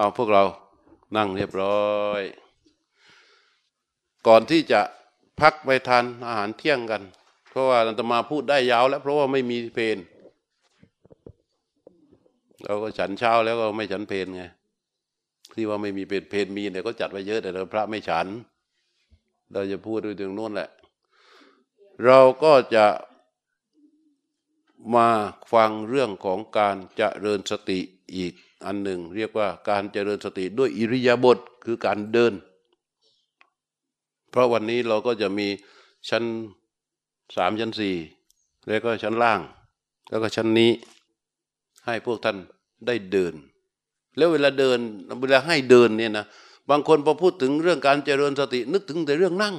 เอาพวกเรานั่งเรียบร้อย ก่อนที่จะพักไปทานอาหารเที่ยงกัน เพราะว่าอาตมาพูดได้ยาวแล้ว เพราะว่าไม่มีเพนเราก็ฉันเช้าแล้วก็ไม่ฉันเพนไงที่ว่าไม่มีเพนเพนมีเนี่ยก็จัดไว้เยอะแต่เราพระไม่ฉัน เราจะพูดด้วยตรงโน้นแหละ เราก็จะมาฟังเรื่องของการจเจริญสติอีก อันหนึ่ง เรียกว่าการเจริญสติด้วยอิริยาบถคือการเดิน เพราะวันนี้เราก็จะมีชั้นสามชั้นสี่แล้วก็ชั้นล่าง แล้วก็ชั้นนี้ให้พวกท่านได้เดิน แล้วเวลาเดินเวลาให้เดินเนี่ยนะบางคนพอพูดถึงเรื่องการเจริญสตินึกถึงแต่เรื่องนั่ง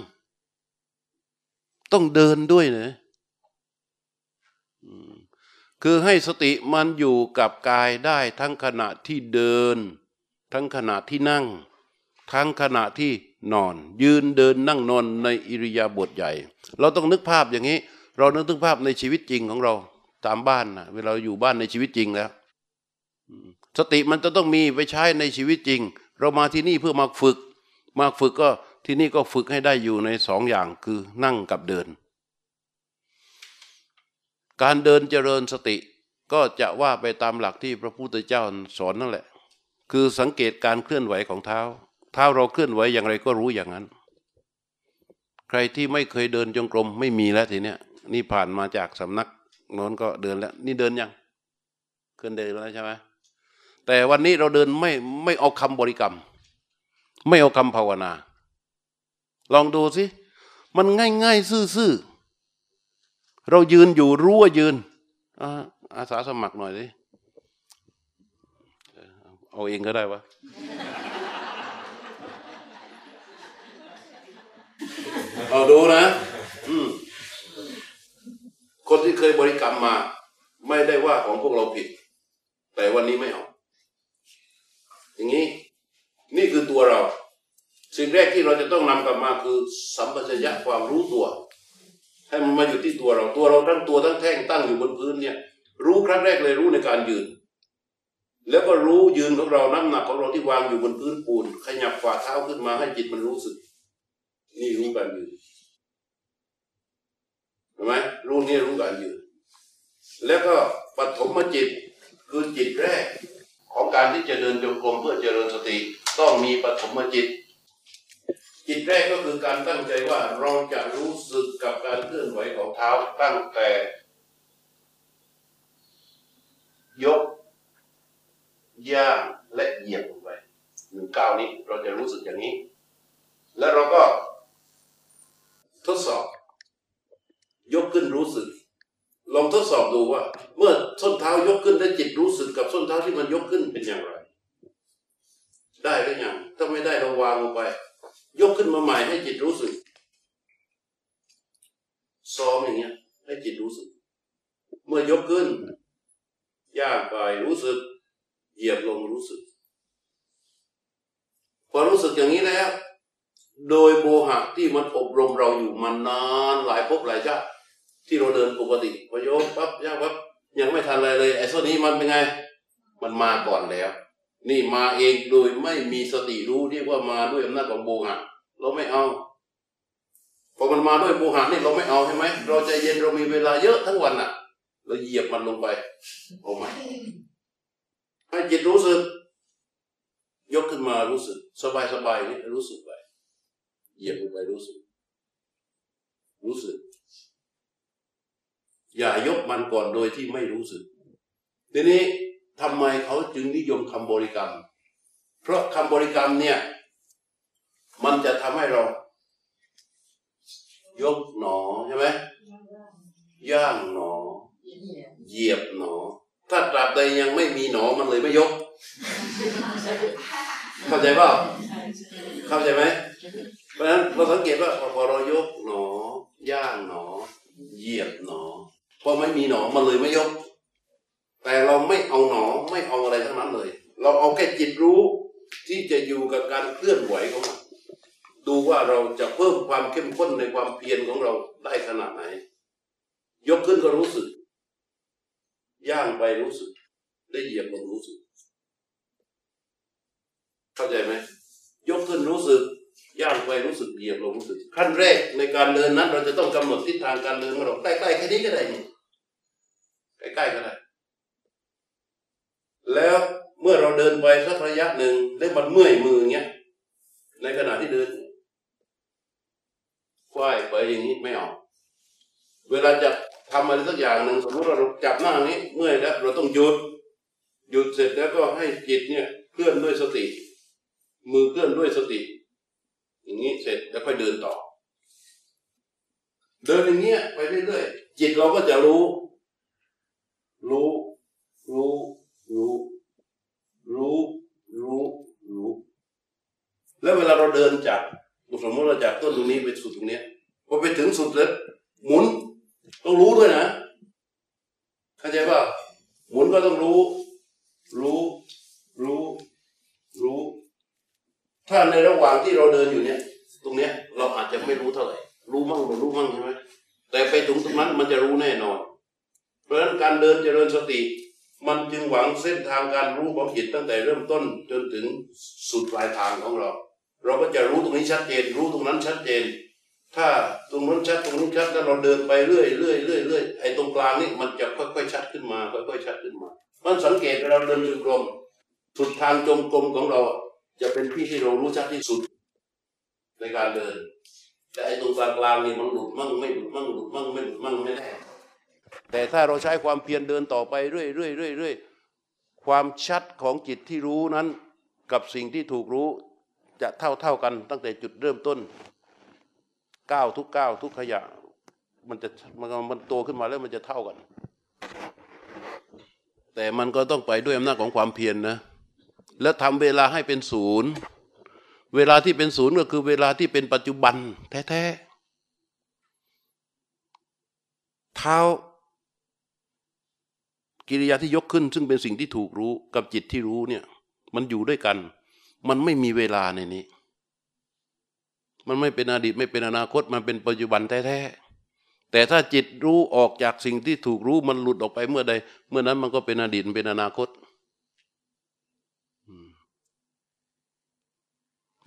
ต้องเดินด้วยนะ คือให้สติมันอยู่กับกายได้ทั้งขณะที่เดิน ทั้งขณะที่นั่ง ทั้งขณะที่นอน ยืนเดินนั่งนอนในอิริยาบถใหญ่ เราต้องนึกภาพอย่างนี้ เรานึกถึงภาพในชีวิตจริงของเราตามบ้านนะเวลาอยู่บ้านในชีวิตจริงแล้วสติมันจะต้องมีไปใช้ในชีวิตจริง เรามาที่นี่เพื่อมาฝึก มาฝึกก็ที่นี่ก็ฝึกให้ได้อยู่ในสองอย่างคือนั่งกับเดิน การเดินเจริญสติก็จะว่าไปตามหลักที่พระพุทธเจ้าสอนนั่นแหละ คือสังเกตการเคลื่อนไหวของเท้า เท้าเราเคลื่อนไหวอย่างไรก็รู้อย่างนั้น ใครที่ไม่เคยเดินจงกรมไม่มีแล้วทีเนี้ยนี่ผ่านมาจากสำนักโน้นก็เดินแล้ว นี่เดินยังเคลื่อนเดินแล้วใช่ไหมแต่วันนี้เราเดินไม่ไม่เอาคำบริกรรม ไม่เอาคำภาวนา ลองดูสิมันง่ายๆซื่อๆ เรายืนอยู่รู้ว่ายืนอาสาสมัครหน่อยสิเอาเองก็ได้วะเอาดูนะคนที่เคยบริกรรมมา ไม่ได้ว่าของพวกเราผิด แต่วันนี้ไม่เอา อย่างนี้ นี่คือตัวเรา สิ่งแรกที่เราจะต้องนำกลับมาคือ สัมปชัญญะความรู้ตัว ให้มันมาอยู่ที่ตัวเราตัวเราทั้งตัวทั้งแท่งตั้งอยู่บนพื้นเนี่ย รู้ครั้งแรกเลยรู้ในการยืน แล้วก็รู้ยืนของเราน้ำหนักของเราที่วางอยู่บนพื้นปูน ขยับฝ่าเท้าขึ้นมาให้จิตมันรู้สึก นี่รู้การยืนเห็นไหมรู้นี่รู้การยืน แล้วก็ปฐมจิตคือจิตแรกของการที่จะเดินจงกรมเพื่อเจริญสติ ต้องมีปฐมจิต จิตแรกก็คือการตั้งใจว่าเราจะรู้สึกกับการเคลื่อนไหวของเท้าตั้งแต่ ยก ย่างและเหยียบลงไปหนึ่งก้าวนี้เราจะรู้สึกอย่างนี้ แล้วเราก็ทดสอบ ยกขึ้นรู้สึก ลองทดสอบดูว่า เมื่อส้นเท้ายกขึ้นแล้วจิตรู้สึกกับส้นเท้าที่มันยกขึ้นเป็นอย่างไร ได้หรือยังถ้าไม่ได้เราวางลงไป ยกขึ้นมาใหม่ให้จิตรู้สึก ซ้อมอย่างเงี้ย ให้จิตรู้สึก เมื่อยกขึ้น ย่างไปรู้สึก เหยียบลงรู้สึก พอรู้สึกอย่างนี้แล้ว โดยโมหะที่มันอบรมเราอยู่มานานหลายภพหลายชาติที่เราเดินปกติพอยกปั๊บย่างปั๊บยังไม่ทันอะไรเลยไอ้ส่วนนี้มันเป็นไง มันมาก่อนแล้ว นี่มาเองโดยไม่มีสติรู้เรียกว่ามาด้วยอำนาจของโมหะเราไม่เอาพอมันมาด้วยโมหะนี่เราไม่เอาใช่ไหมเราใจเย็นเรามีเวลาเยอะทั้งวันอะ เราเหยียบมันลงไปเอาใหม่ให้จิตรู้สึก ยกขึ้นมารู้สึก สบายสบายนี่รู้สึกไปเหยียบลงไปรู้สึก รู้สึก อย่ายกมันก่อนโดยที่ไม่รู้สึกทีนี้ ทำไมเขาจึงนิยมคำบริกรรม เพราะคำบริกรรมเนี่ย มันจะทำให้เรา ยกหนอใช่ไหมย่างหนอ เหยียบหนอ ถ้าตราบใดยังไม่มีหนอมันเลยไม่ยก เข้าใจเปล่าเข้าใจไหมเพราะฉะนั้นเราสังเกตว่าพอเรายกหนอ ย่างหนอ เหยียบหนอพอไม่มีหนอมันเลยไม่ยก แต่เราไม่เอาหนอไม่เอาอะไรทั้งนั้นเลย เราเอาแค่จิตรู้ที่จะอยู่กับการเคลื่อนไหวของมันดูว่าเราจะเพิ่มความเข้มข้นในความเพียรของเราได้ขนาดไหน ยกขึ้นก็รู้สึก ย่างไปรู้สึก ได้เหยียบลงรู้สึก เข้าใจไหมยกขึ้นรู้สึก ย่างไปรู้สึกเหยียบลงรู้สึก ขั้นแรกในการเดินนั้น เราจะต้องกำหนดทิศทางการเดินของเราใกล้ๆแค่นี้ก็ได้ใกล้ๆก็ได้ แล้วเมื่อเราเดินไปสักระยะหนึ่งแล้วมันเมื่อยมือเงี้ย ในขณะที่เดินควายไปอย่างนี้ไม่ออกเวลาจะทำอะไรสักอย่างหนึ่งสมมติเราจับหน้านี้ เมื่อยแล้ว เราต้องหยุด หยุดเสร็จแล้วก็ให้จิตเนี่ยเคลื่อนด้วยสติ มือเคลื่อนด้วยสติ อย่างนี้เสร็จแล้วค่อยเดินต่อ เดินอย่างเงี้ยไปเรื่อยๆจิตเราก็จะรู้ รู้ รู้ รู้ รู้ รู้ รู้ แล้วเวลาเราเดินจากสมมติเราจากต้นตรงนี้ไปสุดตรงนี้พอไปถึงสุดแล้วหมุนต้องรู้ด้วยนะเข้าใจป่ะหมุนก็ต้องรู้ รู้ รู้ รู้ ถ้าในระหว่างที่เราเดินอยู่เนี่ย ตรงเนี้ย เราอาจจะไม่รู้เท่าไหร่ รู้มั่งไม่รู้มั่งใช่ไหมแต่ไปถึงตรงนั้นมันจะรู้แน่นอน เพราะฉะนั้นการเดินจเจริญสติ มันจึงหวังเส้นทางการรู้ของจิตตั้งแต่เริ่มต้นจนถึงสุดปลายทางของเรา เราก็จะรู้ตรงนี้ชัดเจน รู้ตรงนั้นชัดเจน ถ้าตรงนั้นชัดตรงนี้ชัดแล้วเราเดินไปเรื่อยเรื่อยเรื่อยเรื่อยไอ้ตรงกลางนี่มันจะค่อยๆชัดขึ้นมาค่อยๆชัดขึ้นมา มันสังเกตเวลาเราเดินจงกรมสุดทางจงกรมของเรา จะเป็นที่ที่เรารู้ชัดที่สุดในการเดิน แต่ไอ้ตรงกลางกลางนี่มันหลุดมั่งไม่หลุดมั่งหลุดมั่งไม่หลุดมั่งไม่แน่ แต่ถ้าเราใช้ความเพียรเดินต่อไปเรื่อยเรื่อยเรื่อยเรื่อยความชัดของจิตที่รู้นั้นกับสิ่งที่ถูกรู้จะเท่าเท่ากันตั้งแต่จุดเริ่มต้นก้าวทุกก้าวทุกขยะ มันจะมันมันโตขึ้นมาแล้วมันจะเท่ากัน แต่มันก็ต้องไปด้วยอำนาจของความเพียรนนะแล้วทำเวลาให้เป็นศูนย์เวลาที่เป็นศูนย์ก็คือเวลาที่เป็นปัจจุบัน แท้ๆเท้า กิริยาที่ยกขึ้น ซึ่งเป็นสิ่งที่ถูกรู้กับจิตที่รู้เนี่ย มันอยู่ด้วยกัน มันไม่มีเวลาในนี้ มันไม่เป็นอดีตไม่เป็นอนาคต มันเป็นปัจจุบันแท้ๆแต่ถ้าจิตรู้ออกจากสิ่งที่ถูกรู้มันหลุดออกไปเมื่อใด เมื่อนั้นมันก็เป็นอดีตเป็นอนาคต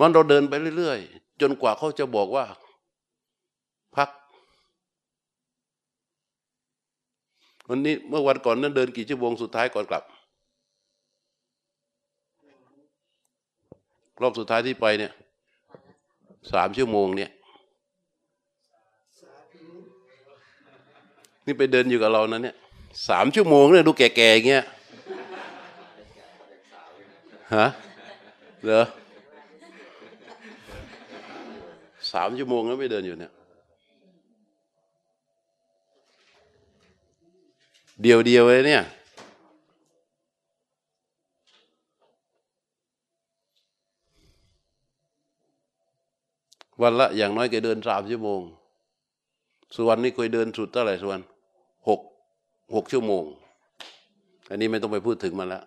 มันเราเดินไปเรื่อยๆ จนกว่าเขาจะบอกว่า พัก วันนี้เมื่อวันก่อนนั้นเดินกี่ชั่วโมงสุดท้ายก่อนกลับ รอบสุดท้ายที่ไปเนี่ยสามชั่วโมงเนี่ย นี่ไปเดินอยู่กับเรานะเนี่ยสามชั่วโมงเนี่ยดูแก่ๆอย่างเงี้ยฮะเหรอสามชั่วโมงแล้วไม่เดินอยู่เนี่ย เดียวเดียวเลยเนี่ย วันละอย่างน้อยแกเดินสามชั่วโมง ส่วนนี้เคยเดินสุดเท่าไหร่ส่วนหกหกชั่วโมง อันนี้ไม่ต้องไปพูดถึงมันแล้ว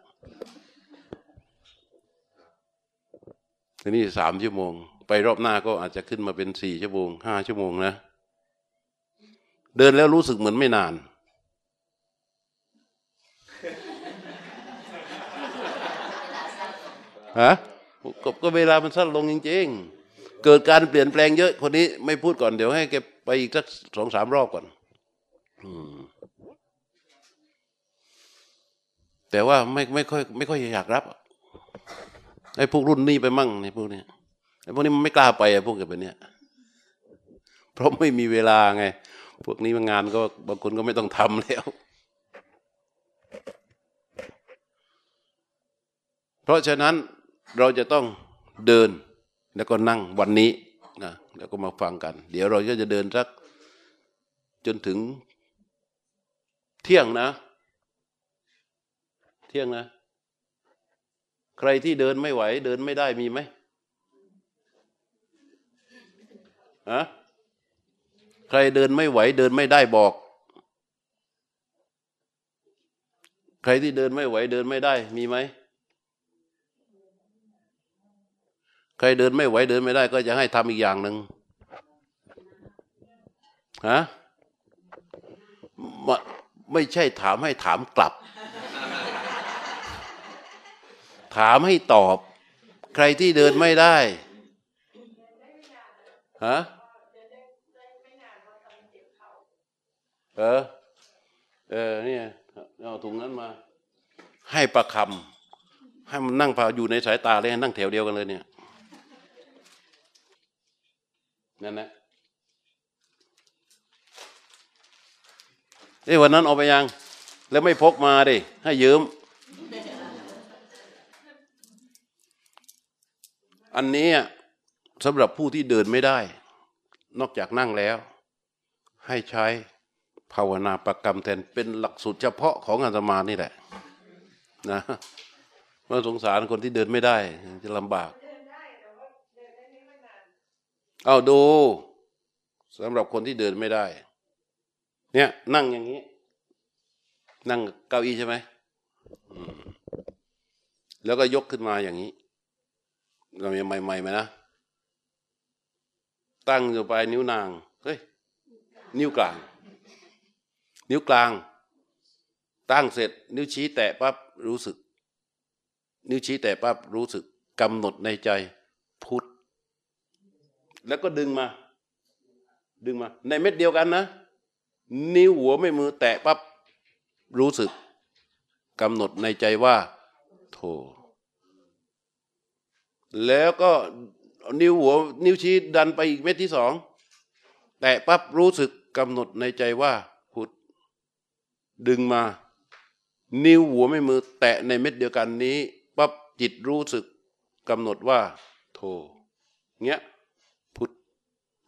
อันนี้สามชั่วโมง ไปรอบหน้าก็อาจจะขึ้นมาเป็นสี่ชั่วโมงห้าชั่วโมงนะ เดินแล้วรู้สึกเหมือนไม่นาน ฮะก็ก็เวลามันสั้นลงจริง ๆ เกิดการเปลี่ยนแปลงเยอะ คนนี้ไม่พูดก่อนเดี๋ยวให้แกไปอีกสักสองสามรอบก่อนแต่ว่าไม่ไม่ค่อยไม่ค่อยอยากรับไอ้พวกรุ่นนี้ไปมั่งไอ้พวกนี้ไอ้พวกนี้มันไม่กล้าไปไอ้พวกแบบเนี้ยเพราะไม่มีเวลาไง พวกนี้มันงานก็บางคนก็ไม่ต้องทำแล้ว เพราะฉะนั้น เราจะต้องเดินแล้วก็นั่งวันนี้นะแล้วก็มาฟังกัน เดี๋ยวเราก็จะเดินสักจนถึงเที่ยงนะ เที่ยงนะ ใครที่เดินไม่ไหว เดินไม่ได้มีไหมฮะใครเดินไม่ไหว เดินไม่ได้บอก ใครที่เดินไม่ไหว เดินไม่ได้มีไหม ใครเดินไม่ไหวเดินไม่ได้ ก็จะให้ทำอีกอย่างหนึ่งฮะไม่ใช่ถามให้ถามกลับ ถามให้ตอบ ใครที่เดินไม่ได้ฮะเออ เออเนี่ยเอาถุงนั้นมา ให้ประคำให้มันนั่งพาอยู่ในสายตาเลยนั่งแถวเดียวกันเลยเนี่ย นั่นนะเอ้วันนั้นเอาไปยัง แล้วไม่พกมาดิให้ยืม อันนี้สำหรับผู้ที่เดินไม่ได้ นอกจากนั่งแล้ว ให้ใช้ภาวนาประกรรมแทนเป็นหลักสูตรเฉพาะของอาตมานี่แหละนะเมื่อสงสารคนที่เดินไม่ได้จะลำบาก เอาดูสำหรับคนที่เดินไม่ได้ เนี่ย นั่งอย่างนี้ นั่งเก้าอี้ใช่ไหมแล้วก็ยกขึ้นมาอย่างนี้ เรายังใหม่ๆไหมนะ ตั้งอยู่ปนิ้วนาง เฮ้ย นิ้วกลาง นิ้วกลาง ตั้งเสร็จ นิ้วชี้แตะปั๊บรู้สึก นิ้วชี้แตะปั๊บรู้สึกกำหนดในใจพุทธ แล้วก็ดึงมา ดึงมา ในเม็ดเดียวกันนะ นิ้วหัวไม่มือแตะปั๊บรู้สึกกำหนดในใจว่า โท แล้วก็นิ้วหัว นิ้วชี้ดันไปอีกเม็ดที่สอง แตะปั๊บรู้สึกกำหนดในใจว่า พุทธดึงมา นิ้วหัวไม่มือ แตะในเม็ดเดียวกันนี้ปั๊บจิตรู้สึกกำหนดว่า โทเงี้ย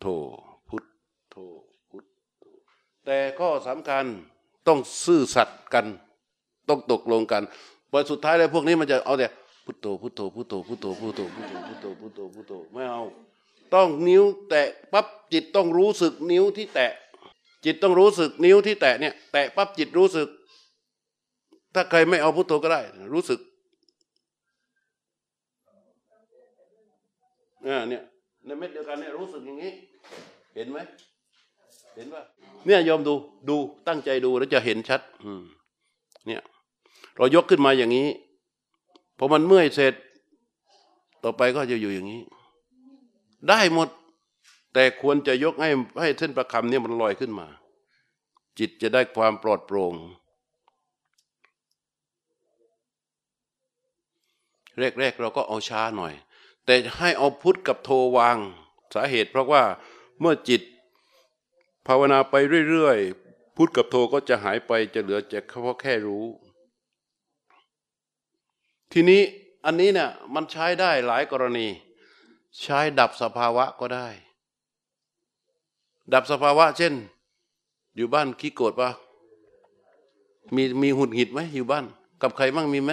พุทโธพุทโธแต่ข้อสำคัญต้องซื่อสัตย์กัน ต้องตกลงกันพอสุดท้ายแล้วพวกนี้มันจะเอาแต่พุทโธพุทโธพุทโธพุทโธพุทโธพุทโธพุทโธพุทโธพุทโธไม่เอา ต้องนิ้วแตะปั๊บจิตต้องรู้สึกนิ้วที่แตะ จิตต้องรู้สึกนิ้วที่แตะเนี่ย แตะปั๊บจิตรู้สึก ถ้าใครไม่เอาพุทโธก็ได้ รู้สึกอ่าเนี่ยในเม็ดเดียวกันเนี่ยรู้สึกอย่างนี้ เห็นไหมเห็นป่ะเนี่ยยอมดูดูตั้งใจดูแล้วจะเห็นชัด อืม เนี่ย เรายกขึ้นมาอย่างนี้พอมันเมื่อยเสร็จ ต่อไปก็จะอยู่อย่างนี้ ได้หมด แต่ควรจะยกให้ให้เส้นประคำเนี่ยมันลอยขึ้นมา จิตจะได้ความปลอดโปร่งแรกๆเราก็เอาช้าหน่อย แต่ให้เอาพุทธกับโทวางสาเหตุ เพราะว่า เมื่อจิต ภาวนาไปเรื่อยๆพุทธกับโทก็จะหายไปจะเหลือจะเฉพาะแค่รู้ ทีนี้อันนี้เนี่ยมันใช้ได้หลายกรณี ใช้ดับสภาวะก็ได้ ดับสภาวะ เช่น อยู่บ้านขี้โกรธปะมีมีหุดหงิดไหมอยู่บ้าน กับใครบ้างมีไหม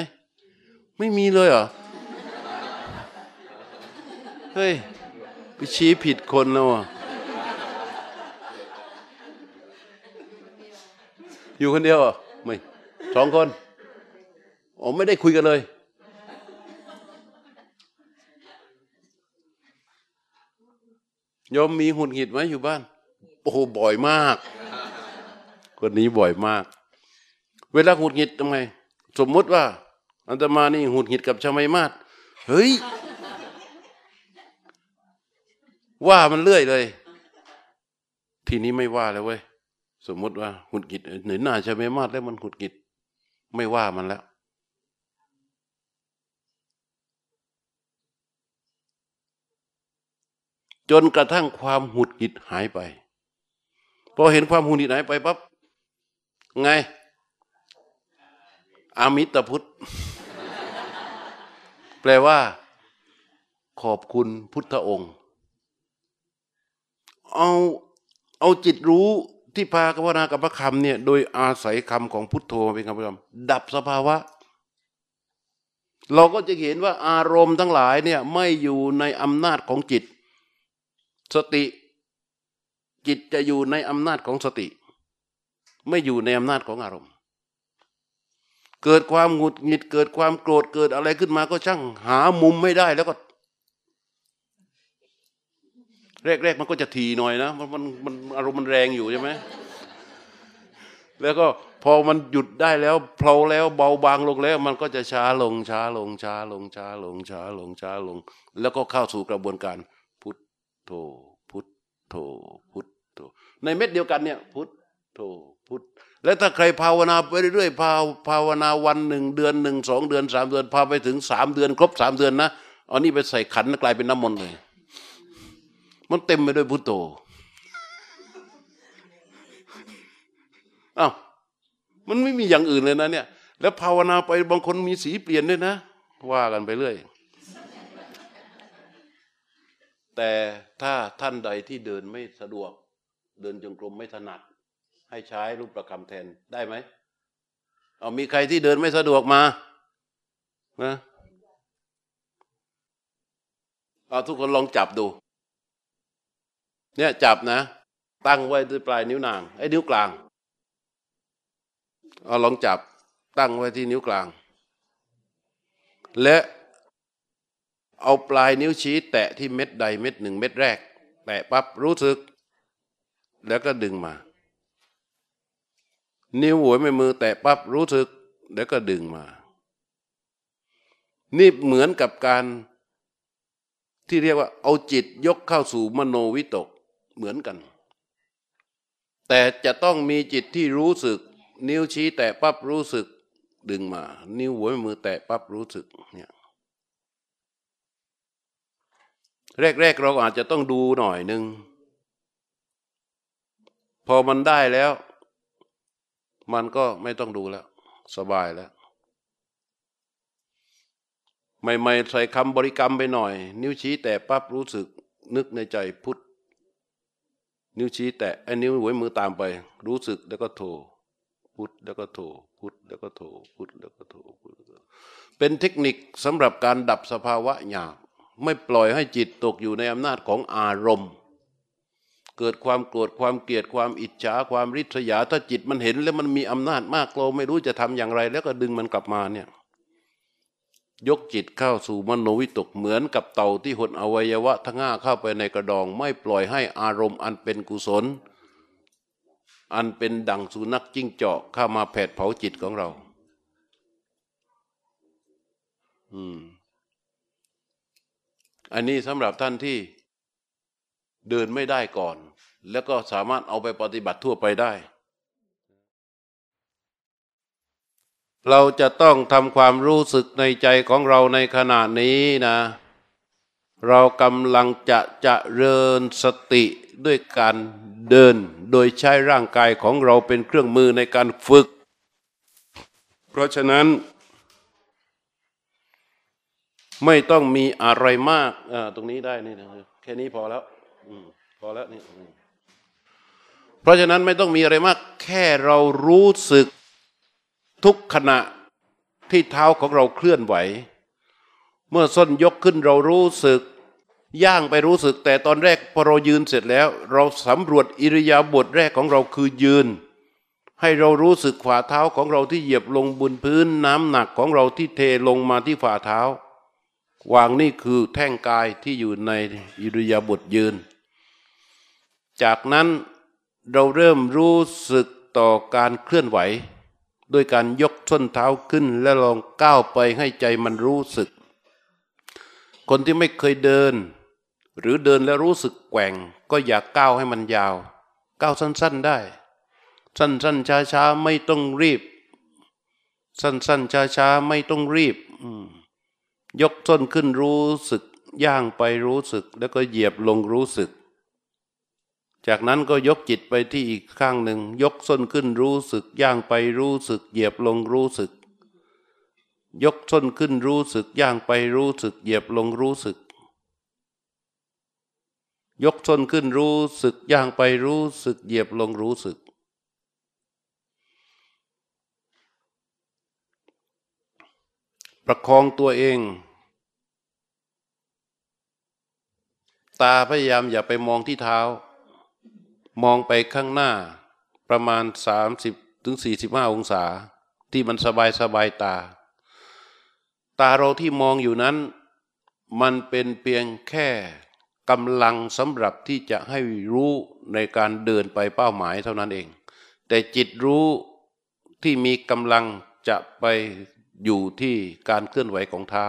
ไม่มีเลยเหรอเฮ้ยไปชี้ผิดคนแล้วอะ อยู่คนเดียวเหรอไม่สองคนอ๋อไม่ได้คุยกันเลย ยอมมีหุนหงิดไหมอยู่บ้าน โอ้โหบ่อยมาก คนนี้บ่อยมาก เวลาหุดหงิดทำไงสมมุติว่า อันตมานี่หุดหงิดกับชาวไมมาศเฮ้ย ว่ามันเลื่อยเลย ทีนี้ไม่ว่าแล้วเว้ย สมมติว่าหุดหงิดเหนือหน้าชาไมมาศแล้วมันหุดหงิด ไม่ว่ามันแล้ว จนกระทั่งความหุดหงิดหายไป พอเห็นความหุดหงิดหายไปปั๊บไง อามิตรพุทธ แปลว่า ขอบคุณพุทธองค์ เอาเอาจิตรู้ ที่พากวนากับพระคำเนี่ยโดยอาศัยคำของพุทโธเป็นคำประจำดับสภาวะ เราก็จะเห็นว่าอารมณ์ทั้งหลายเนี่ยไม่อยู่ในอำนาจของจิต สติ จิตจะอยู่ในอำนาจของสติ ไม่อยู่ในอำนาจของอารมณ์ เกิดความหงุดหงิดเกิดความโกรธเกิดอะไรขึ้นมาก็ช่างหามุมไม่ได้แล้วก็ แรกๆมันก็จะทีหน่อยนะมันมันมันอารมณ์มันแรงอยู่ใช่ไหมแล้วก็พอมันหยุดได้แล้วเพลาแล้วเบาบางลงแล้ว มันก็จะช้าลงช้าลงช้าลงช้าลงช้าลงช้าลง แล้วก็เข้าสู่กระบวนการ พุทโธพุทโธพุทโธในเม็ดเดียวกันเนี่ย พุทโธพุทแล้วถ้าใครภาวนาไปเรื่อยๆภาภาวนาวันหนึ่งเดือนหนึ่งสองเดือนสามเดือนพาไปถึงสามเดือน ครบสามเดือนนะเอานี่ไปใส่ขันกลายเป็นน้ำมนต์เลย มันเต็มไปด้วยพุทโธอ้าวมันไม่มีอย่างอื่นเลยนะเนี่ย แล้วภาวนาไปบางคนมีสีเปลี่ยนด้วยนะ ว่ากันไปเรื่อย แต่ถ้าท่านใดที่เดินไม่สะดวก เดินจงกรมไม่ถนัด ให้ใช้รูปประคำแทนได้ไหม เอามีใครที่เดินไม่สะดวกมา นะเอาทุกคนลองจับดู เนี่ยจับนะ ตั้งไว้ที่ปลายนิ้วนางไอ้นิ้วกลางเอาลองจับตั้งไว้ที่นิ้วกลาง และเอาปลายนิ้วชี้แตะที่เม็ดใดเม็ดหนึ่งเม็ดแรก แตะปั๊บรู้สึก แล้วก็ดึงมา นิ้วหัวไม่มือแตะปั๊บรู้สึก แล้วก็ดึงมา นี่เหมือนกับการที่เรียกว่าเอาจิตยกเข้าสู่มโนวิตก เหมือนกัน แต่จะต้องมีจิตที่รู้สึก นิ้วชี้แตะปั๊บรู้สึกดึงมา นิ้วหัวมือแตะปั๊บรู้สึกเนี่ยแรกๆเราอาจจะต้องดูหน่อยหนึ่งพอมันได้แล้ว มันก็ไม่ต้องดูแล้ว สบายแล้วใหม่ๆใส่คำบริกรรมไปหน่อย นิ้วชี้แตะปั๊บรู้สึกนึกในใจพุทธ นิ้วชี้แตะไอ้นิ้วหัวมือตามไป รู้สึกแล้วก็โทพุทธแล้วก็โทพุทธแล้วก็โทพุทธแล้วก็โทพุทธเป็นเทคนิคสำหรับการดับสภาวะหยาบไม่ปล่อยให้จิตตกอยู่ในอำนาจของอารมณ์ เกิดความโกรธความเกลียดความอิจฉาความริษยาถ้าจิตมันเห็นแล้วมันมีอำนาจมากเราไม่รู้จะทำอย่างไร แล้วก็ดึงมันกลับมาเนี่ย ยกจิตเข้าสู่มโนวิตกเหมือนกับเต่าที่หดอวัยวะทั้งห้าเข้าไปในกระดองไม่ปล่อยให้อารมณ์อันเป็นกุศล อันเป็นดังสุนัขจิ้งจอกเข้ามาแผดเผาจิตของเรา อืม อันนี้สำหรับท่านที่เดินไม่ได้ก่อน แล้วก็สามารถเอาไปปฏิบัติทั่วไปได้ เราจะต้องทำความรู้สึกในใจของเราในขณะนี้นะ เรากำลังจะจะเริญสติด้วยการเดิน โดยใช้ร่างกายของเราเป็นเครื่องมือในการฝึก เพราะฉะนั้น ไม่ต้องมีอะไรมากตรงนี้ได้นี่นะแค่นี้พอแล้วอพอแล้วนี่เพราะฉะนั้นไม่ต้องมีอะไรมาก แค่เรารู้สึก ทุกขณะที่เท้าของเราเคลื่อนไหว เมื่อส้นยกขึ้นเรารู้สึก ย่างไปรู้สึก แต่ตอนแรกพอเรายืนเสร็จแล้ว เราสำรวจอิริยาบถแรกของเราคือยืน ให้เรารู้สึกฝ่าเท้าของเราที่เหยียบลงบนพื้นน้ำหนักของเราที่เทลงมาที่ฝ่าเท้าวางนี่คือแท่งกายที่อยู่ในอิริยาบถยืน จากนั้นเราเริ่มรู้สึกต่อการเคลื่อนไหว ด้วยการยกส้นเท้าขึ้นและลองก้าวไปให้ใจมันรู้สึก คนที่ไม่เคยเดิน หรือเดินแล้วรู้สึกแกว่ง ก็อย่าก้าวให้มันยาวก้าวสั้น ๆได้ สั้นๆช้าๆไม่ต้องรีบ สั้นๆช้าๆไม่ต้องรีบยกต้นขึ้นรู้สึก ย่างไปรู้สึก แล้วก็เหยียบลงรู้สึก จากนั้นก็ยกจิตไปที่อีกข้างหนึ่ง ยกส้นขึ้นรู้สึกย่างไปรู้สึก เหยียบลงรู้สึก ยกส้นขึ้นรู้สึกย่างไปรู้สึก เหยียบลงรู้สึก ยกส้นขึ้นรู้สึกย่างไปรู้สึก เหยียบลงรู้สึก ประคองตัวเอง ตาพยายามอย่าไปมองที่เท้า มองไปข้างหน้าประมาณ 30ถึง45 องศา ที่มันสบายสบายตา ตาเราที่มองอยู่นั้น มันเป็นเพียงแค่กำลังสำหรับที่จะให้รู้ในการเดินไปเป้าหมายเท่านั้นเอง แต่จิตรู้ที่มีกำลังจะไปอยู่ที่การเคลื่อนไหวของเท้า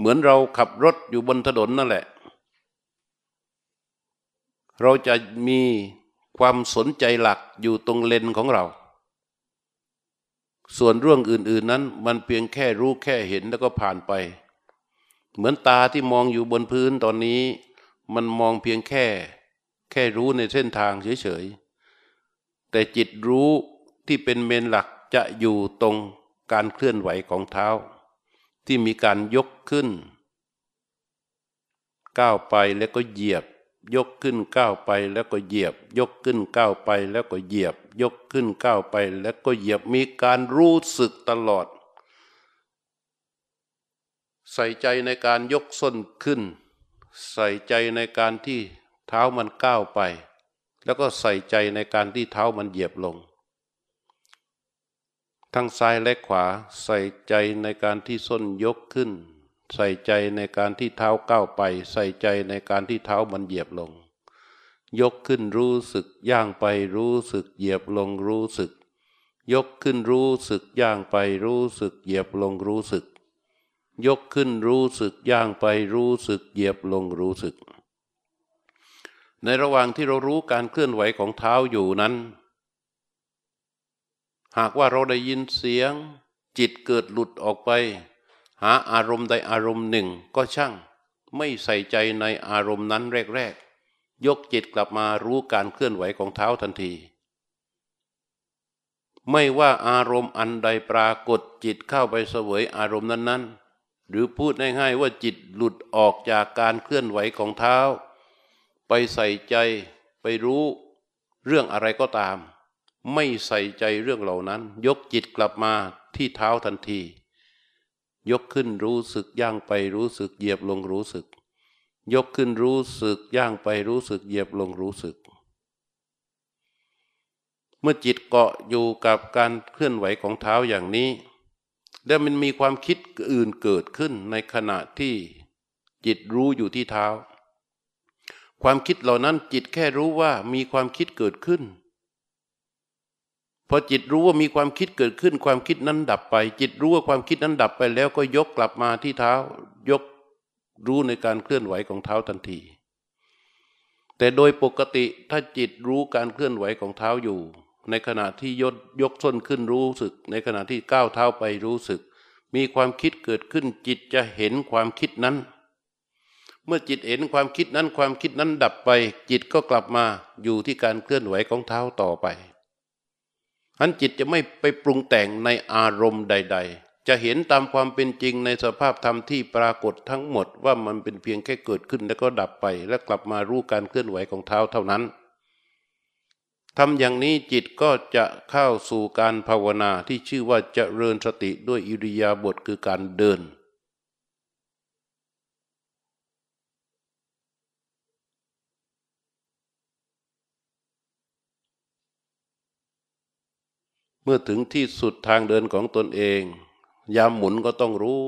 เหมือนเราขับรถอยู่บนถนนนั่นแหละ เราจะมีความสนใจหลักอยู่ตรงเลนของเรา ส่วนเรื่องอื่น ๆนั้น มันเพียงแค่รู้แค่เห็นแล้วก็ผ่านไป เหมือนตาที่มองอยู่บนพื้นตอนนี้ มันมองเพียงแค่ แค่รู้ในเส้นทางเฉยๆ แต่จิตรู้ที่เป็นเมนหลักจะอยู่ตรงการเคลื่อนไหวของเท้า ที่มีการยกขึ้น ก้าวไปแล้วก็เหยียบ ยกขึ้นก้าวไปแล้วก็เหยียบ ยกขึ้นก้าวไปแล้วก็เหยียบ ยกขึ้นก้าวไปแล้วก็เหยียบมีการรู้สึกตลอด ใส่ใจในการยกส้นขึ้น ใส่ใจในการที่เท้ามันก้าวไป แล้วก็ใส่ใจในการที่เท้ามันเหยียบลง ทั้งซ้ายและขวา ใส่ใจในการที่ส้นยกขึ้น ใส่ใจในการที่เท้าก้าวไป ใส่ใจในการที่เท้ามันเหยียบลง ยกขึ้นรู้สึกย่างไปรู้สึกเหยียบลงรู้สึก ยกขึ้นรู้สึกย่างไปรู้สึกเหยียบลงรู้สึก ยกขึ้นรู้สึกย่างไปรู้สึกเหยียบลงรู้สึก ในระหว่างที่เรารู้การเคลื่อนไหวของเท้าอยู่นั้น หากว่าเราได้ยินเสียง จิตเกิดหลุดออกไป หาอารมณ์ใดอารมณ์หนึ่งก็ช่าง ไม่ใส่ใจในอารมณ์นั้นแรกๆ ยกจิตกลับมารู้การเคลื่อนไหวของเท้าทันที ไม่ว่าอารมณ์อันใดปรากฏจิตเข้าไปเสวยอารมณ์นั้นๆ หรือพูดง่ายๆว่าจิตหลุดออกจากการเคลื่อนไหวของเท้า ไปใส่ใจไปรู้เรื่องอะไรก็ตาม ไม่ใส่ใจเรื่องเหล่านั้น ยกจิตกลับมาที่เท้าทันที ยกขึ้นรู้สึกย่างไปรู้สึกเหยียบลงรู้สึก ยกขึ้นรู้สึกย่างไปรู้สึกเหยียบลงรู้สึก เมื่อจิตเกาะอยู่กับการเคลื่อนไหวของเท้าอย่างนี้ แล้วมันมีความคิดอื่นเกิดขึ้นในขณะที่จิตรู้อยู่ที่เท้า ความคิดเหล่านั้นจิตแค่รู้ว่ามีความคิดเกิดขึ้น พอจิตรู้ว่ามีความคิดเกิดขึ้นความคิดนั้นดับไป จิตรู้ว่าความคิดนั้นดับไปแล้วก็ยกกลับมาที่เท้า ยกรู้ในการเคลื่อนไหวของเท้าทันที แต่โดยปกติถ้าจิตรู้การเคลื่อนไหวของเท้าอยู่ ในขณะที่ยกยกส้นขึ้นรู้สึก ในขณะที่ก้าวเท้าไปรู้สึก มีความคิดเกิดขึ้น จิตจะเห็นความคิดนั้น เมื่อจิตเห็นความคิดนั้นความคิดนั้นดับไป จิตก็กลับมาอยู่ที่การเคลื่อนไหวของเท้าต่อไป อันจิตจะไม่ไปปรุงแต่งในอารมณ์ใด ๆ จะเห็นตามความเป็นจริงในสภาพธรรมที่ปรากฏทั้งหมดว่ามันเป็นเพียงแค่เกิดขึ้นแล้วก็ดับไป แล้วกลับมารู้การเคลื่อนไหวของเท้าเท่านั้นทำอย่างนี้จิตก็จะเข้าสู่การภาวนาที่ชื่อว่าจเจริญสติด้วยอิริยาบถคือการเดินเมื่อถึงที่สุดทางเดินของตนเอง ยามหมุนก็ต้องรู้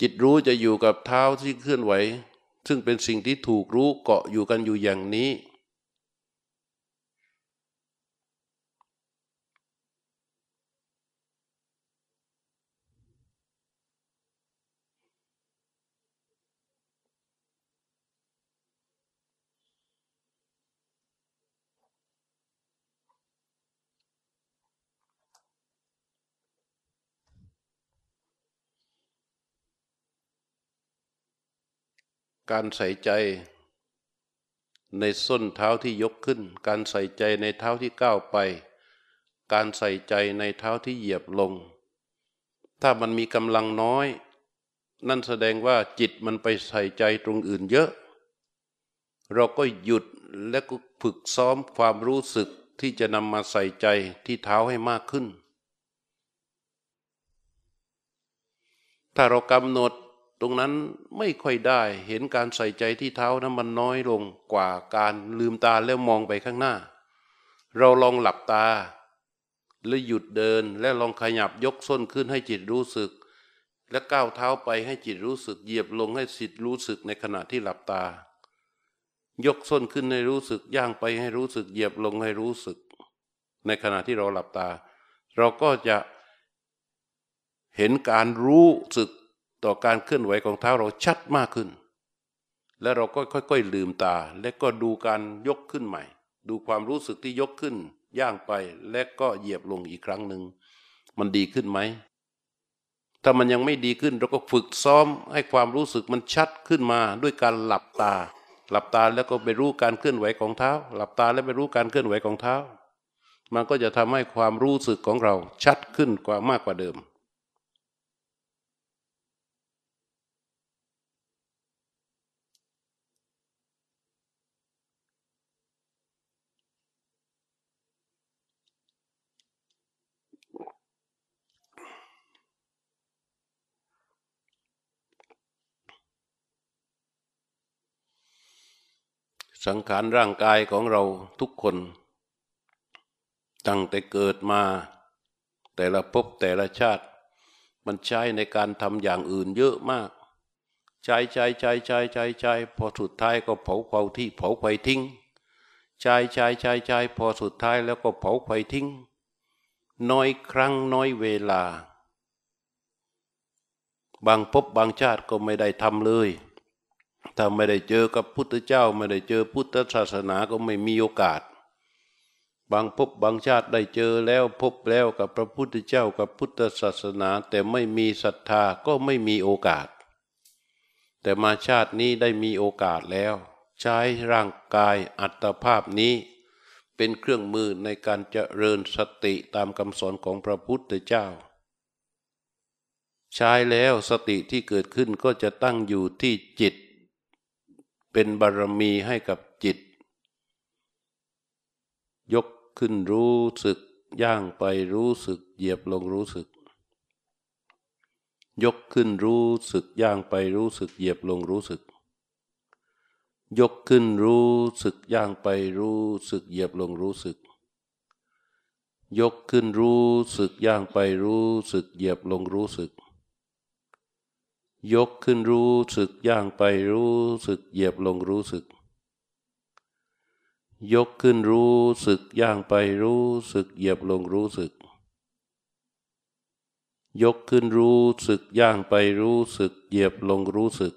จิตรู้จะอยู่กับเท้าที่เคลื่อนไหว ซึ่งเป็นสิ่งที่ถูกรู้เกาะอยู่กันอยู่อย่างนี้ การใส่ใจในส้นเท้าที่ยกขึ้น การใส่ใจในเท้าที่ก้าวไป การใส่ใจในเท้าที่เหยียบลง ถ้ามันมีกำลังน้อย นั่นแสดงว่าจิตมันไปใส่ใจตรงอื่นเยอะ เราก็หยุดและก็ฝึกซ้อมความรู้สึกที่จะนำมาใส่ใจที่เท้าให้มากขึ้น ถ้าเรากำหนด รงนั้นไม่ค่อยได้เห็นการใส่ใจที่เท้านั้นมันน้อยลงกว่าการลืมตาแล้วมองไปข้างหน้า เราลองหลับตา แล้วหยุดเดินและลองขยับยกส้นขึ้นให้จิตรู้สึก และก้าวเท้าไปให้จิตรู้สึก เหยียบลงให้จิตรู้สึกในขณะที่หลับตา ยกส้นขึ้นให้รู้สึกย่างไปให้รู้สึก เหยียบลงให้รู้สึก ในขณะที่เราหลับตา เราก็จะเห็นการรู้สึก ต่อการเคลื่อนไหวของเท้าเราชัดมากขึ้น และเราก็ค่อยๆลืมตา และก็ดูการยกขึ้นใหม่ ดูความรู้สึกที่ยกขึ้น ย่างไปและก็เหยียบลงอีกครั้งหนึ่งมันดีขึ้นไหม ถ้ามันยังไม่ดีขึ้นเราก็ฝึกซ้อมให้ความรู้สึกมันชัดขึ้นมาด้วยการหลับตา หลับตาแล้วก็ไปรู้การเคลื่อนไหวของเท้า หลับตาแล้วไปรู้การเคลื่อนไหวของเท้า มันก็จะทำให้ความรู้สึกของเราชัดขึ้นกว่ามากกว่าเดิม สังขารร่างกายของเราทุกคน ตั้งแต่เกิดมา แต่ละภพแต่ละชาติ มันใช้ในการทำอย่างอื่นเยอะมาก ใช้ใช้ใช้ใช้ใช้ใช้พอสุดท้ายก็เผาเผาที่เผาไฟทิ้ง ใช้ใช้ใช้ใช้พอสุดท้ายแล้วก็เผาไฟทิ้ง น้อยครั้งน้อยเวลา บางภพบางชาติก็ไม่ได้ทำเลย ถ้าไม่ได้เจอกับพุทธเจ้า ไม่ได้เจอพุทธศาสนาก็ไม่มีโอกาส บางพบบางชาติได้เจอแล้วพบแล้วกับพระพุทธเจ้ากับพุทธศาสนา แต่ไม่มีศรัทธาก็ไม่มีโอกาส แต่มาชาตินี้ได้มีโอกาสแล้ว ใช้ร่างกายอัตภาพนี้ เป็นเครื่องมือในการเจริญสติตามคำสอนของพระพุทธเจ้าใช้แล้วสติที่เกิดขึ้นก็จะตั้งอยู่ที่จิต เป็นบารมีให้กับจิต ยกขึ้นรู้สึก ย่างไปรู้สึก เหยียบลงรู้สึก ยกขึ้นรู้สึก ย่างไปรู้สึก เหยียบลงรู้สึก ยกขึ้นรู้สึก ย่างไปรู้สึก เหยียบลงรู้สึก ยกขึ้นรู้สึก ย่างไปรู้สึก เหยียบลงรู้สึก ยกขึ้นรู้สึกย่างไปรู้สึกเหยียบลงรู้สึก ยกขึ้นรู้สึกย่างไปรู้สึกเหยียบลงรู้สึก ยกขึ้นรู้สึกย่างไปรู้สึกเหยียบลงรู้สึก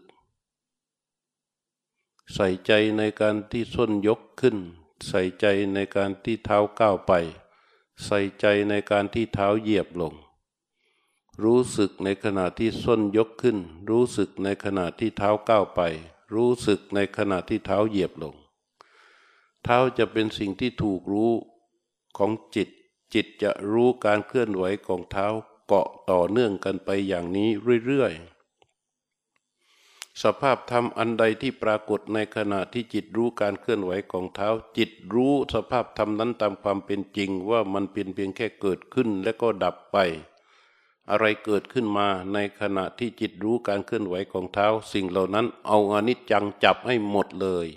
ใส่ใจในการที่ส้นยกขึ้น ใส่ใจในการที่เท้าก้าวไป ใส่ใจในการที่เท้าเหยียบลง รู้สึกในขณะที่ส้นยกขึ้น รู้สึกในขณะที่เท้าก้าวไป รู้สึกในขณะที่เท้าเหยียบลง เท้าจะเป็นสิ่งที่ถูกรู้ของจิต จิตจะรู้การเคลื่อนไหวของเท้าเกาะต่อเนื่องกันไปอย่างนี้เรื่อยๆ สภาพธรรมอันใดที่ปรากฏในขณะที่จิตรู้การเคลื่อนไหวของเท้า จิตรู้สภาพธรรมนั้นตามความเป็นจริงว่ามันเป็นเพียงแค่เกิดขึ้นและก็ดับไป อะไรเกิดขึ้นมาในขณะที่จิตรู้การเคลื่อนไหวของเท้า สิ่งเหล่านั้นเอาอนิจจังจับให้หมดเลย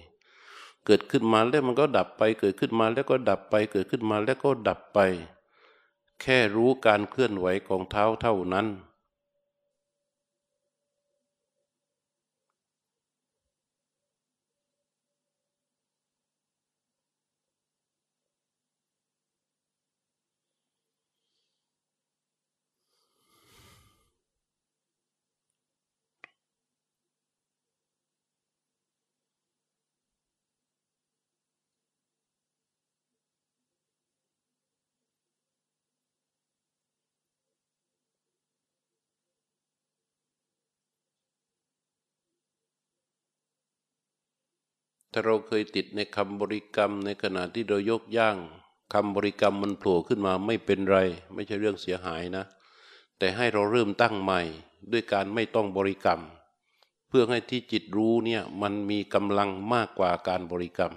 เกิดขึ้นมาแล้วมันก็ดับไป เกิดขึ้นมาแล้วก็ดับไป เกิดขึ้นมาแล้วก็ดับไป แค่รู้การเคลื่อนไหวของเท้าเท่านั้น ถ้าเราเคยติดในคำบริกรรมในขณะที่เรายกย่างคำบริกรรมมันโผล่ขึ้นมาไม่เป็นไร ไม่ใช่เรื่องเสียหายนะ แต่ให้เราเริ่มตั้งใหม่ด้วยการไม่ต้องบริกรรม เพื่อให้ที่จิตรู้เนี่ยมันมีกำลังมากกว่าการบริกรรม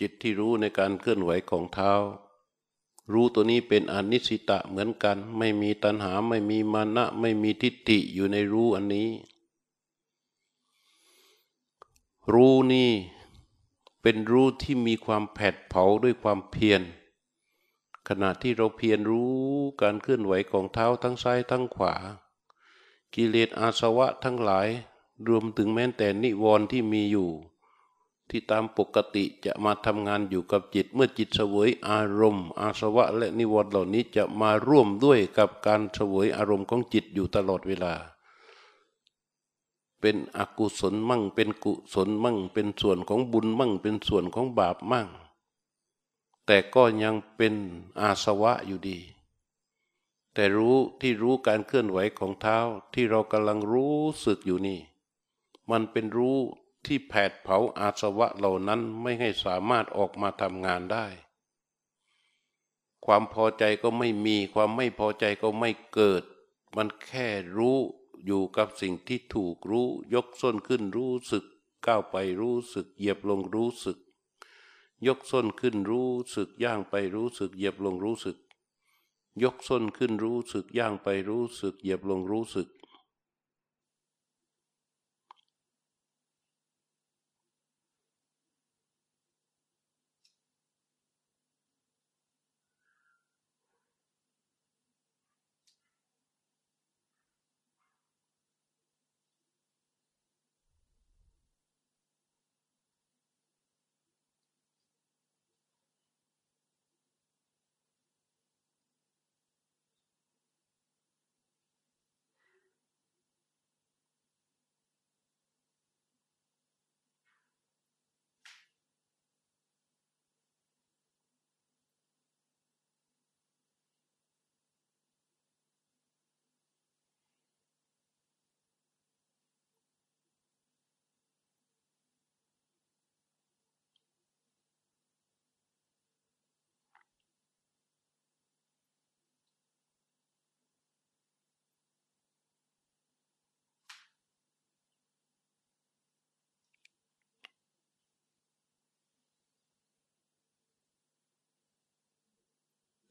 จิตที่รู้ในการเคลื่อนไหวของเท้า รู้ตัวนี้เป็นอนิสิตะเหมือนกัน ไม่มีตัณหาไม่มีมานะ ไม่มีทิฏฐิอยู่ในรู้อันนี้ รู้นี่เป็นรู้ที่มีความแผดเผาด้วยความเพียรขณะที่เราเพียรรู้การเคลื่อนไหวของเท้าทั้งซ้ายทั้งขวา กิเลสอาสวะทั้งหลาย รวมถึงแม้แต่นิวรณ์ที่มีอยู่ ที่ตามปกติจะมาทำงานอยู่กับจิต เมื่อจิตเสวยอารมณ์ อาสวะและนิวรณ์เหล่านี้จะมาร่วมด้วยกับการเสวยอารมณ์ของจิตอยู่ตลอดเวลา เป็นอกุศลมั่ง เป็นกุศลมั่ง เป็นส่วนของบุญมั่ง เป็นส่วนของบาปมั่ง แต่ก็ยังเป็นอาสวะอยู่ดีแต่รู้ที่รู้การเคลื่อนไหวของเท้าที่เรากำลังรู้สึกอยู่นี่ มันเป็นรู้ ที่แผดเผาอาสวะเหล่านั้นไม่ให้สามารถออกมาทำงานได้ ความพอใจก็ไม่มี ความไม่พอใจก็ไม่เกิด มันแค่รู้อยู่กับสิ่งที่ถูกรู้ ยกส้นขึ้นรู้สึก ก้าวไปรู้สึก เหยียบลงรู้สึก ยกส้นขึ้นรู้สึกย่างไปรู้สึก เหยียบลงรู้สึก ยกส้นขึ้นรู้สึกย่างไปรู้สึก เหยียบลงรู้สึก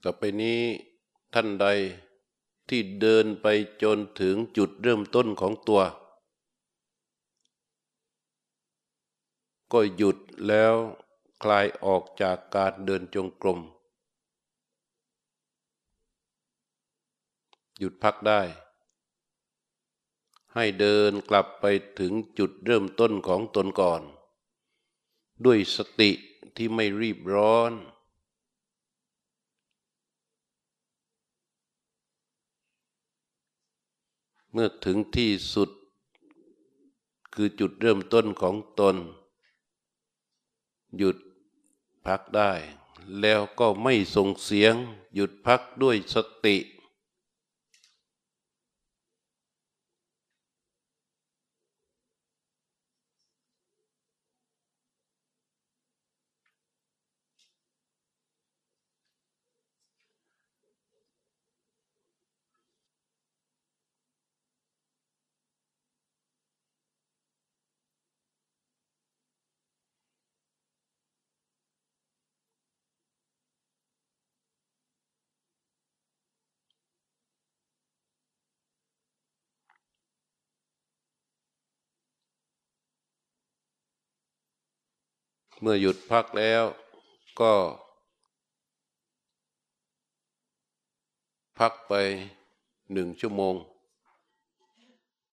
ต่อไปนี้ท่านใดที่เดินไปจนถึงจุดเริ่มต้นของตัว ก็หยุดแล้วคลายออกจากการเดินจงกรม หยุดพักได้ ให้เดินกลับไปถึงจุดเริ่มต้นของตนก่อน ด้วยสติที่ไม่รีบร้อน เมื่อถึงที่สุด คือจุดเริ่มต้นของตน หยุดพักได้ แล้วก็ไม่ส่งเสียง หยุดพักด้วยสติ เมื่อหยุดพักแล้วก็ พักไปหนึ่งชั่วโมง